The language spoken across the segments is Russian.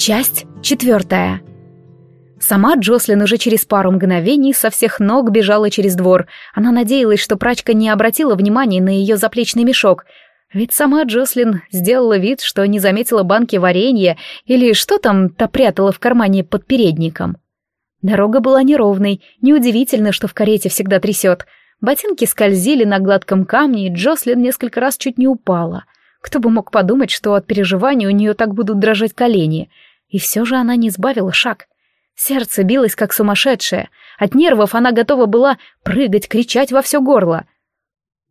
Часть четвертая. Сама Джослин уже через пару мгновений со всех ног бежала через двор. Она надеялась, что прачка не обратила внимания на ее заплечный мешок. Ведь сама Джослин сделала вид, что не заметила банки варенья или что там-то прятала в кармане под передником. Дорога была неровной, неудивительно, что в карете всегда трясет. Ботинки скользили на гладком камне, и Джослин несколько раз чуть не упала. Кто бы мог подумать, что от переживаний у нее так будут дрожать колени. И все же она не сбавила шаг. Сердце билось, как сумасшедшее. От нервов она готова была прыгать, кричать во все горло.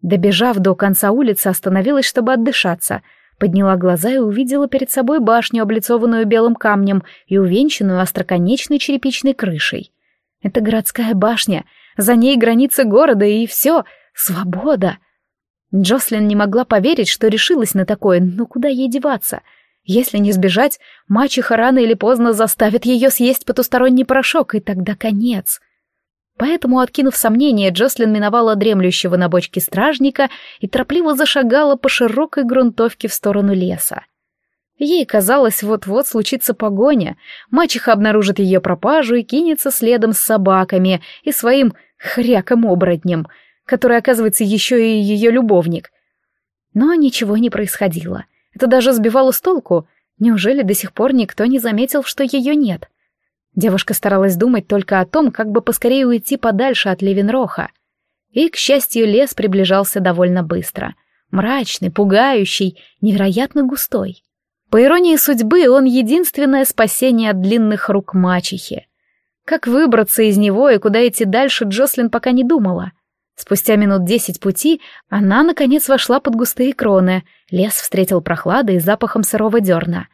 Добежав до конца улицы, остановилась, чтобы отдышаться. Подняла глаза и увидела перед собой башню, облицованную белым камнем и увенчанную остроконечной черепичной крышей. Это городская башня, за ней границы города, и все, свобода. Джослин не могла поверить, что решилась на такое, но куда ей деваться? Если не сбежать, мачеха рано или поздно заставит ее съесть потусторонний порошок, и тогда конец. Поэтому, откинув сомнения, Джослин миновала дремлющего на бочке стражника и торопливо зашагала по широкой грунтовке в сторону леса. Ей казалось, вот-вот случится погоня, мачеха обнаружит ее пропажу и кинется следом с собаками и своим хряком-оборотнем — который, оказывается, еще и ее любовник. Но ничего не происходило. Это даже сбивало с толку. Неужели до сих пор никто не заметил, что ее нет? Девушка старалась думать только о том, как бы поскорее уйти подальше от Левенроха. И, к счастью, лес приближался довольно быстро. Мрачный, пугающий, невероятно густой. По иронии судьбы, он единственное спасение от длинных рук мачехи. Как выбраться из него и куда идти дальше, Джослин пока не думала. Спустя минут десять пути она, наконец, вошла под густые кроны. Лес встретил прохладой и запахом сырого дерна.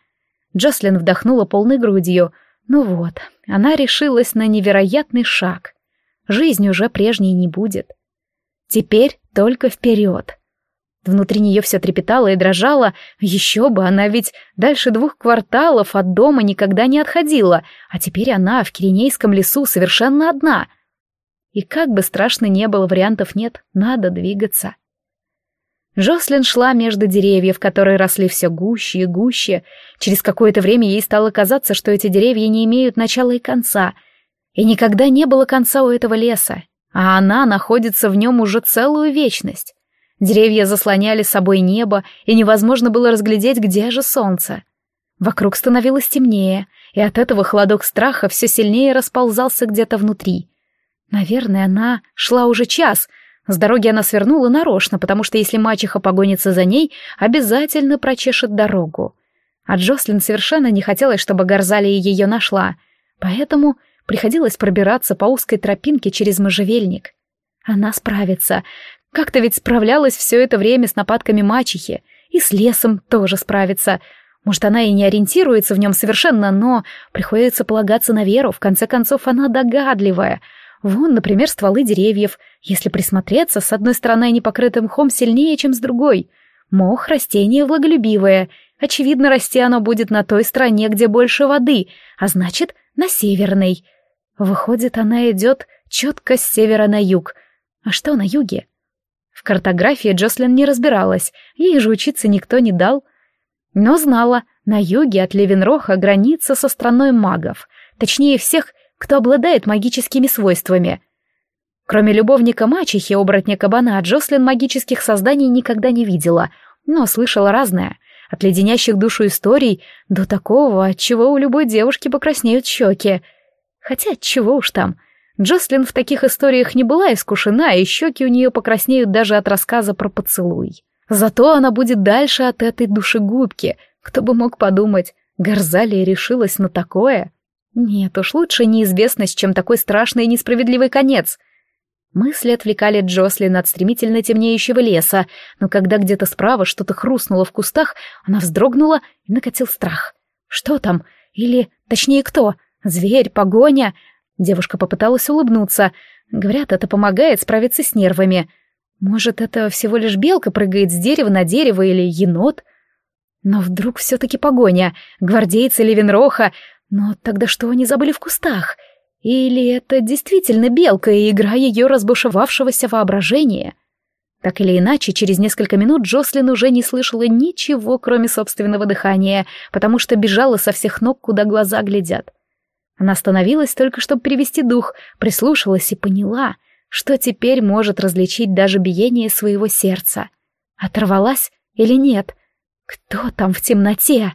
Джослин вдохнула полной грудью. Ну вот, она решилась на невероятный шаг. Жизнь уже прежней не будет. Теперь только вперед. Внутри нее все трепетало и дрожало. Еще бы, она ведь дальше двух кварталов от дома никогда не отходила, а теперь она в Киренейском лесу совершенно одна — и как бы страшно не было, вариантов нет, надо двигаться. Жослин шла между деревьев, которые росли все гуще и гуще. Через какое-то время ей стало казаться, что эти деревья не имеют начала и конца. И никогда не было конца у этого леса, а она находится в нем уже целую вечность. Деревья заслоняли собой небо, и невозможно было разглядеть, где же солнце. Вокруг становилось темнее, и от этого холодок страха все сильнее расползался где-то внутри — Наверное, она шла уже час. С дороги она свернула нарочно, потому что если мачеха погонится за ней, обязательно прочешет дорогу. А Джослин совершенно не хотелось, чтобы Горзалия ее нашла, поэтому приходилось пробираться по узкой тропинке через можжевельник. Она справится. Как-то ведь справлялась все это время с нападками мачехи, и с лесом тоже справится. Может, она и не ориентируется в нем совершенно, но приходится полагаться на веру, в конце концов, она догадливая — Вон, например, стволы деревьев. Если присмотреться, с одной стороны они покрыты мхом сильнее, чем с другой. Мох — растение влаголюбивое. Очевидно, расти оно будет на той стороне, где больше воды, а значит, на северной. Выходит, она идет четко с севера на юг. А что на юге? В картографии Джослин не разбиралась, ей же учиться никто не дал. Но знала, на юге от Левенроха граница со страной магов, точнее всех кто обладает магическими свойствами. Кроме любовника мачехи, оборотня кабана, Джослин магических созданий никогда не видела, но слышала разное, от леденящих душу историй до такого, от чего у любой девушки покраснеют щеки. Хотя, чего уж там, Джослин в таких историях не была искушена, и щеки у нее покраснеют даже от рассказа про поцелуй. Зато она будет дальше от этой душегубки. Кто бы мог подумать, Горзалия решилась на такое. Нет уж, лучше неизвестность, чем такой страшный и несправедливый конец. Мысли отвлекали Джослин от стремительно темнеющего леса, но когда где-то справа что-то хрустнуло в кустах, она вздрогнула и накатил страх. Что там? Или, точнее, кто? Зверь, погоня? Девушка попыталась улыбнуться. Говорят, это помогает справиться с нервами. Может, это всего лишь белка прыгает с дерева на дерево или енот? Но вдруг все-таки погоня. Гвардейцы Левенроха, но тогда что они забыли в кустах? Или это действительно белка и игра ее разбушевавшегося воображения? Так или иначе, через несколько минут Джослин уже не слышала ничего, кроме собственного дыхания, потому что бежала со всех ног, куда глаза глядят. Она остановилась только, чтобы перевести дух, прислушалась и поняла, что теперь может различить даже биение своего сердца. Оторвалась или нет? Кто там в темноте?